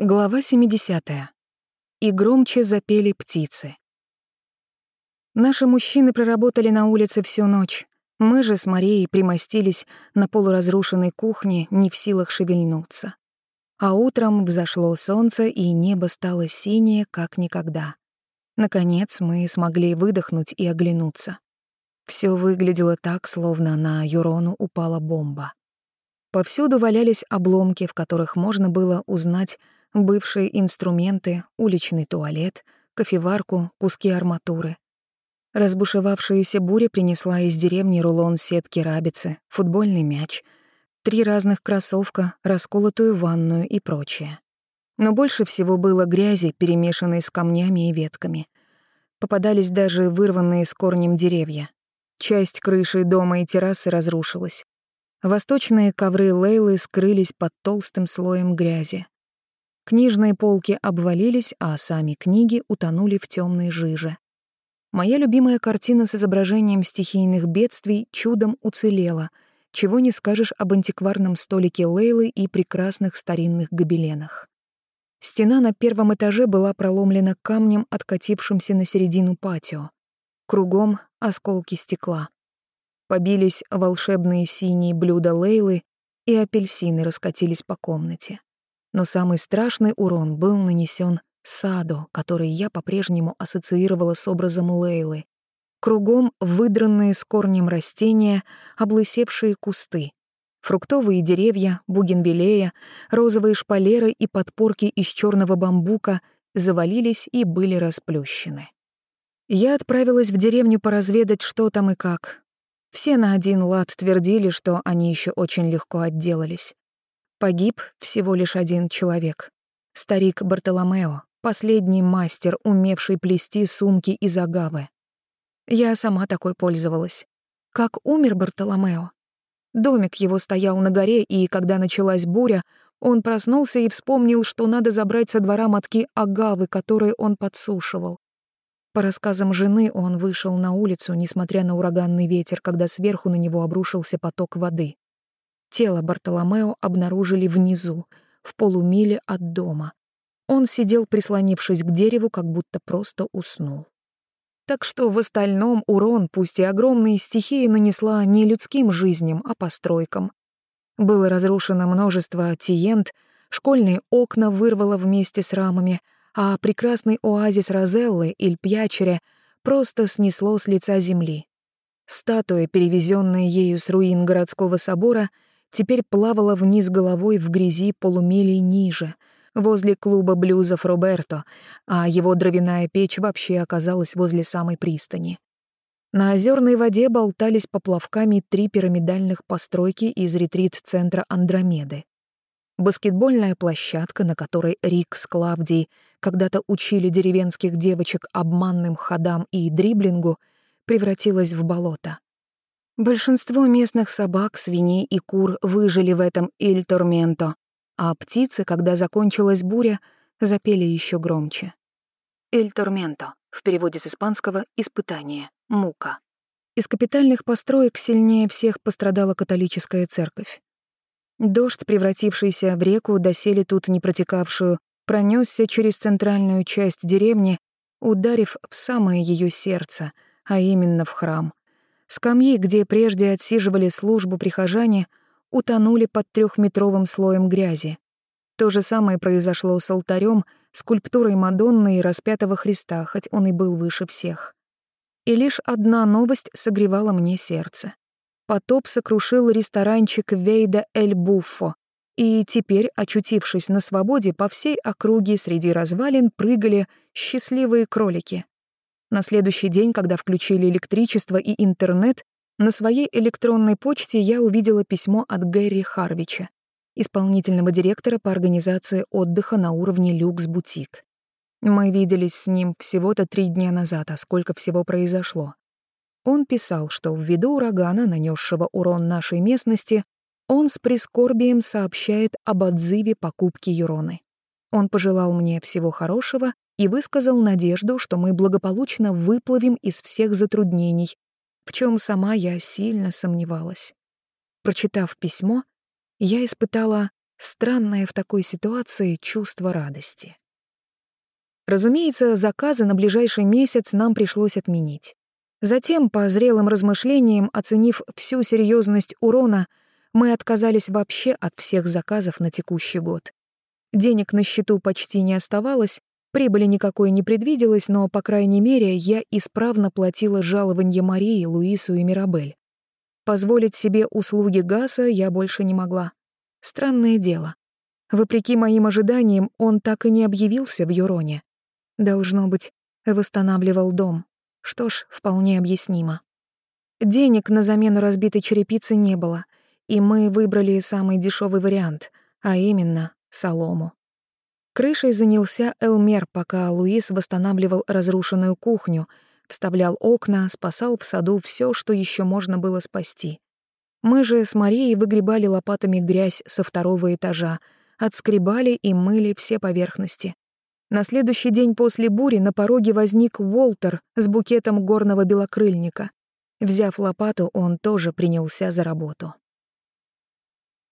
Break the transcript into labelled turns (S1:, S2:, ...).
S1: Глава 70. И громче запели птицы. Наши мужчины проработали на улице всю ночь. Мы же с Марией примостились на полуразрушенной кухне, не в силах шевельнуться. А утром взошло солнце, и небо стало синее, как никогда. Наконец мы смогли выдохнуть и оглянуться. Все выглядело так, словно на Юрону упала бомба. Повсюду валялись обломки, в которых можно было узнать бывшие инструменты, уличный туалет, кофеварку, куски арматуры. Разбушевавшаяся буря принесла из деревни рулон сетки рабицы, футбольный мяч, три разных кроссовка, расколотую ванную и прочее. Но больше всего было грязи, перемешанной с камнями и ветками. Попадались даже вырванные с корнем деревья. Часть крыши дома и террасы разрушилась. Восточные ковры Лейлы скрылись под толстым слоем грязи. Книжные полки обвалились, а сами книги утонули в темной жиже. Моя любимая картина с изображением стихийных бедствий чудом уцелела, чего не скажешь об антикварном столике Лейлы и прекрасных старинных гобеленах. Стена на первом этаже была проломлена камнем, откатившимся на середину патио. Кругом — осколки стекла. Побились волшебные синие блюда Лейлы, и апельсины раскатились по комнате. Но самый страшный урон был нанесен саду, который я по-прежнему ассоциировала с образом Лейлы. Кругом выдранные с корнем растения, облысевшие кусты. Фруктовые деревья, бугенвилея, розовые шпалеры и подпорки из черного бамбука завалились и были расплющены. Я отправилась в деревню поразведать, что там и как. Все на один лад твердили, что они еще очень легко отделались. Погиб всего лишь один человек. Старик Бартоломео, последний мастер, умевший плести сумки из агавы. Я сама такой пользовалась. Как умер Бартоломео? Домик его стоял на горе, и когда началась буря, он проснулся и вспомнил, что надо забрать со двора мотки агавы, которые он подсушивал. По рассказам жены, он вышел на улицу, несмотря на ураганный ветер, когда сверху на него обрушился поток воды. Тело Бартоломео обнаружили внизу, в полумиле от дома. Он сидел, прислонившись к дереву, как будто просто уснул. Так что в остальном урон, пусть и огромные стихии, нанесла не людским жизням, а постройкам. Было разрушено множество тиент, школьные окна вырвало вместе с рамами, а прекрасный оазис Розеллы, Иль Пьячере, просто снесло с лица земли. Статуя, перевезенная ею с руин городского собора — теперь плавала вниз головой в грязи полумили ниже, возле клуба блюзов Роберто, а его дровяная печь вообще оказалась возле самой пристани. На озерной воде болтались поплавками три пирамидальных постройки из ретрит-центра Андромеды. Баскетбольная площадка, на которой Рик с Клавдией когда-то учили деревенских девочек обманным ходам и дриблингу, превратилась в болото. Большинство местных собак, свиней и кур выжили в этом Иль-Торменто, а птицы, когда закончилась буря, запели еще громче. Иль-Торменто, в переводе с испанского «испытание», «мука». Из капитальных построек сильнее всех пострадала католическая церковь. Дождь, превратившийся в реку, доселе тут не протекавшую, пронесся через центральную часть деревни, ударив в самое ее сердце, а именно в храм. Скамьи, где прежде отсиживали службу прихожане, утонули под трехметровым слоем грязи. То же самое произошло с алтарем, скульптурой Мадонны и распятого Христа, хоть он и был выше всех. И лишь одна новость согревала мне сердце. Потоп сокрушил ресторанчик Вейда Эль Буффо, и теперь, очутившись на свободе, по всей округе среди развалин прыгали счастливые кролики. На следующий день, когда включили электричество и интернет, на своей электронной почте я увидела письмо от Гэри Харвича, исполнительного директора по организации отдыха на уровне люкс-бутик. Мы виделись с ним всего-то три дня назад, а сколько всего произошло. Он писал, что ввиду урагана, нанесшего урон нашей местности, он с прискорбием сообщает об отзыве покупки Юроны. Он пожелал мне всего хорошего и высказал надежду, что мы благополучно выплывем из всех затруднений, в чем сама я сильно сомневалась. Прочитав письмо, я испытала Странное в такой ситуации чувство радости. Разумеется, заказы на ближайший месяц нам пришлось отменить. Затем, по зрелым размышлениям, оценив всю серьезность урона, мы отказались вообще от всех заказов на текущий год. Денег на счету почти не оставалось, прибыли никакой не предвиделось, но, по крайней мере, я исправно платила жалование Марии, Луису и Мирабель. Позволить себе услуги Гаса я больше не могла. Странное дело. Вопреки моим ожиданиям, он так и не объявился в Юроне. Должно быть, восстанавливал дом. Что ж, вполне объяснимо. Денег на замену разбитой черепицы не было, и мы выбрали самый дешевый вариант, а именно солому. Крышей занялся Элмер, пока Луис восстанавливал разрушенную кухню, вставлял окна, спасал в саду все, что еще можно было спасти. Мы же с Марией выгребали лопатами грязь со второго этажа, отскребали и мыли все поверхности. На следующий день после бури на пороге возник Уолтер с букетом горного белокрыльника. Взяв лопату, он тоже принялся за работу.